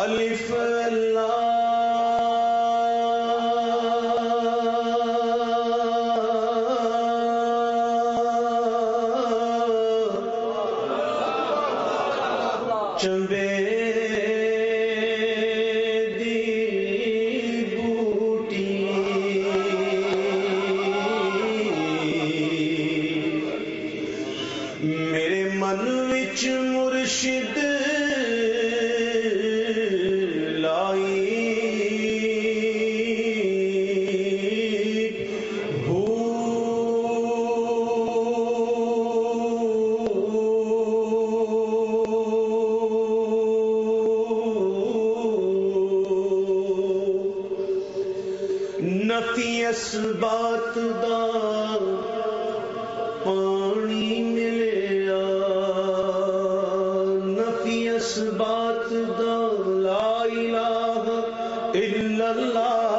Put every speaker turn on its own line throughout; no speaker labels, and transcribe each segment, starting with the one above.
الف اللہ جذبات دا پانی ملیا، نفی اسبات دا، لا الہ الا اللہ،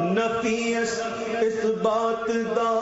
نفی اس اس بات دا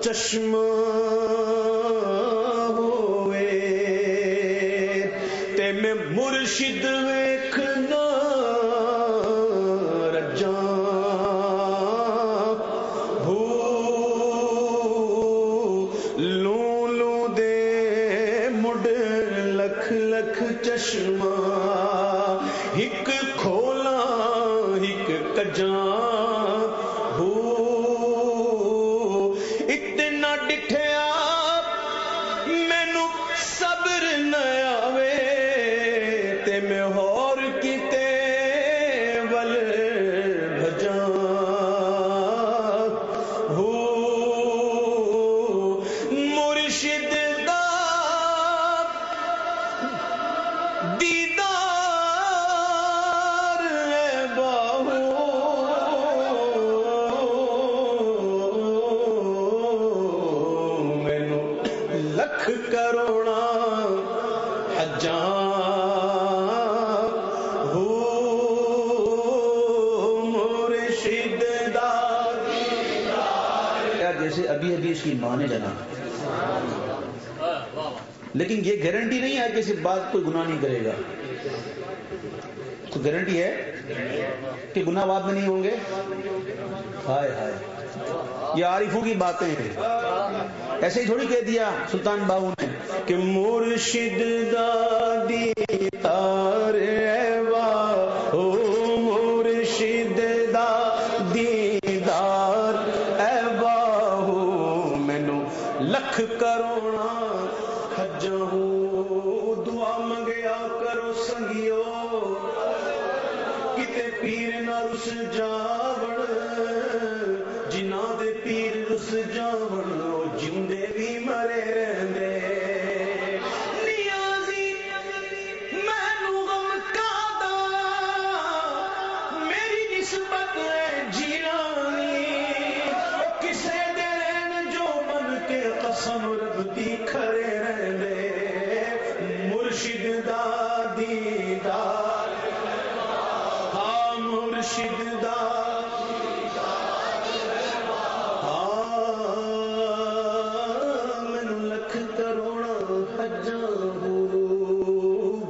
چشمہ ہوئے۔ تے میں مرشد ویکھنا رجاں ہو لوں لوں دے مڈ لکھ لکھ چشمہ۔ ہک کھولا ہک کجاں۔
لیکن یہ گارنٹی نہیں ہے کہ اس بات کوئی گناہ نہیں کرے گا۔ تو گارنٹی ہے کہ گناہ بعد میں نہیں ہوں گے؟ ہائے ہائے۔ یہ عارفوں کی باتیں ہیں۔ ایسے ہی تھوڑی کہہ دیا سلطان باہو نے
کہ مرشد دادی تار لبدی کھڑے رہنے مرشد دا دیدار۔ ہاں مرشد دا لکھ کروڑا حجاں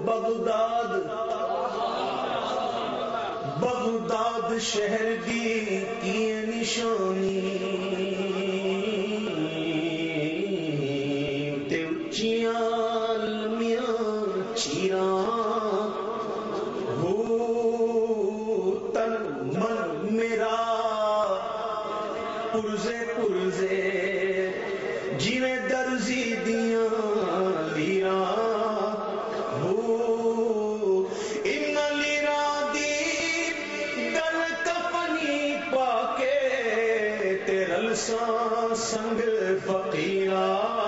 بغداد بغداد شہر دی کی نشانی۔ پرزے پرزے۔ جیویں درزی دیاں لیرا ہو ان دی کفنی پا کے تیرل سنگ فقیرہ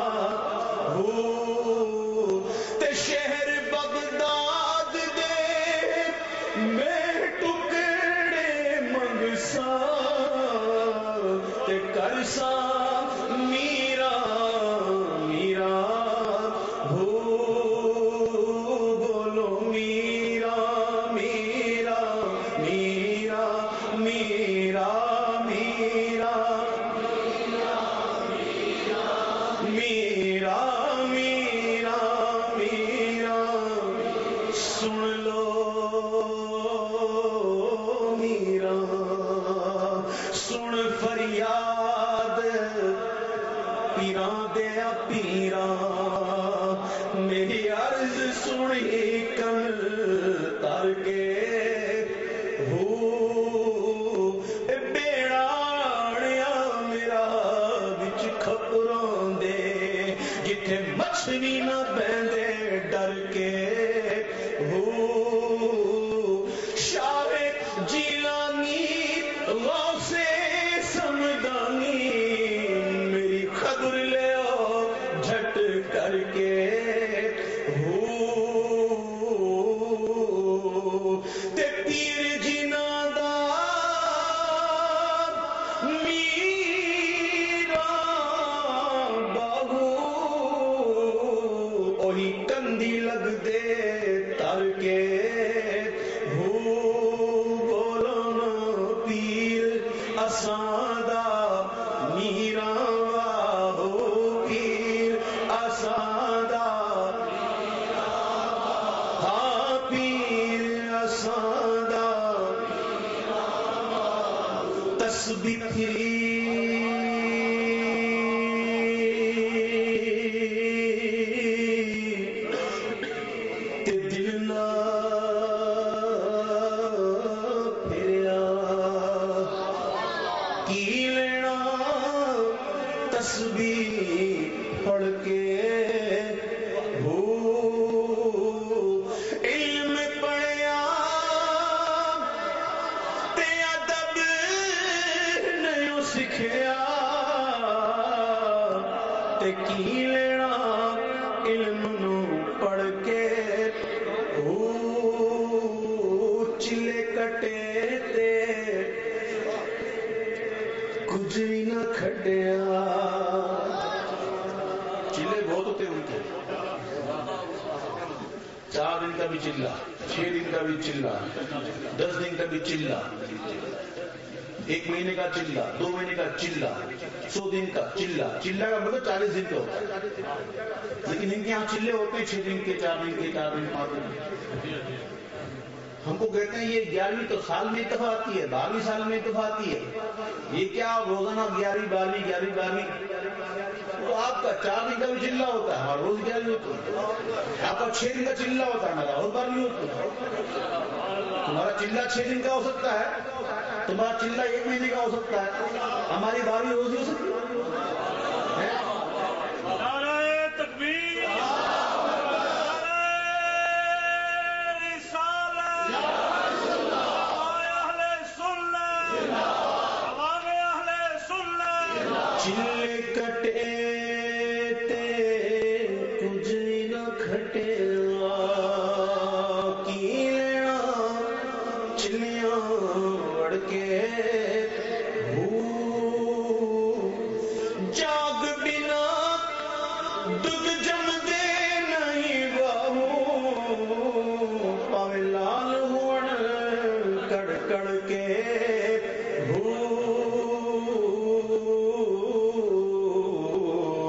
پیران دیا پیران میری عرض سنی کن تر کے ہو۔ بیڑاڑیا میرا بچ دے، جتھے مچھلی نہ بہندے کھڈیا چلے بہت ہوتے ان کے چار دن کا بھی چلا چھ دن کا بھی چلا دس دن کا بھی چلا ایک مہینے کا چلا دو مہینے کا چلا سو دن کا چلا چلا کا مطلب چالیس دن کا ہوتا ہے لیکن ان کے یہاں چلے ہوتے ہیں چھ دن کے چار دن کے چار دن پانچ دن ہم کو کہتے ہیں یہ گیارہویں تو سال میں اتفاق آتی ہے، بارہویں سال میں اتفاق آتی ہے۔ یہ کیا روزانہ گیارہویں، بارہویں گیارہویں، بارہویں؟ تو آپ کا چار دن کا بھی چلا ہوتا ہے، ہمارا روز گیارہویں ہوتا ہے۔ آپ کا چھ دن کا چلا ہوتا ہے، ہمارا بارہویں ہوتا۔ ہے تمہارا چلا چھ دن کا ہو سکتا ہے، تمہارا چلا ایک مہینے کا ہو سکتا ہے۔ ہماری بارہویں روز ہو سکتی ہے۔